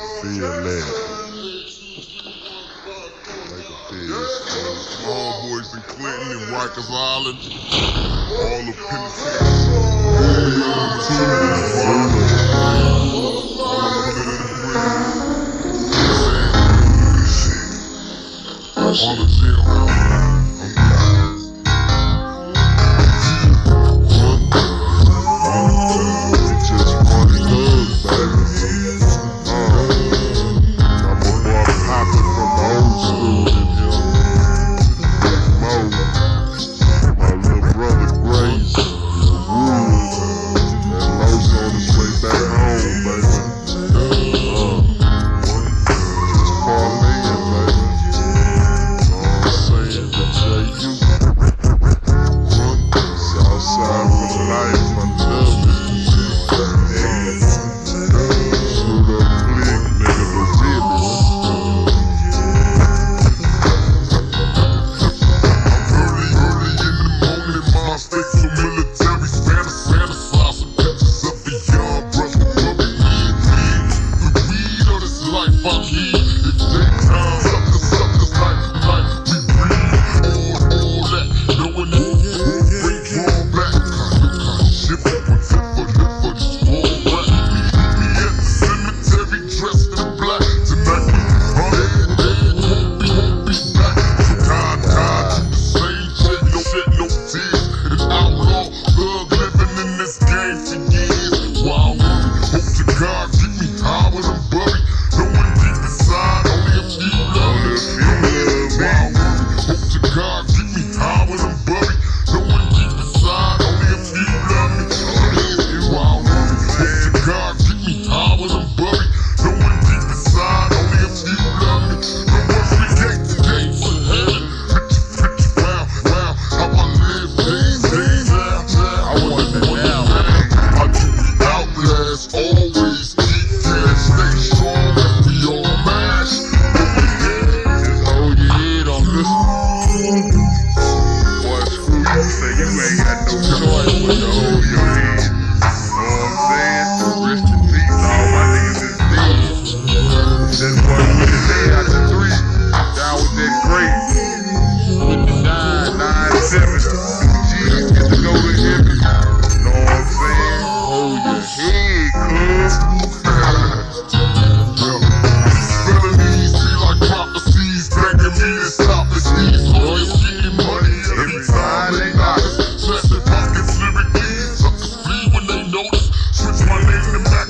feel that. Like a feel. Small boys in Clinton and Rikers Island. All of Pennsylvania. notice. Switch my name to Mac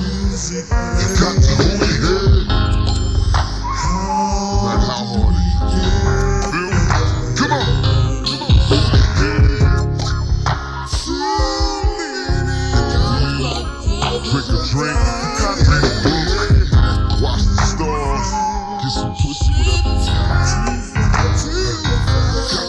Music.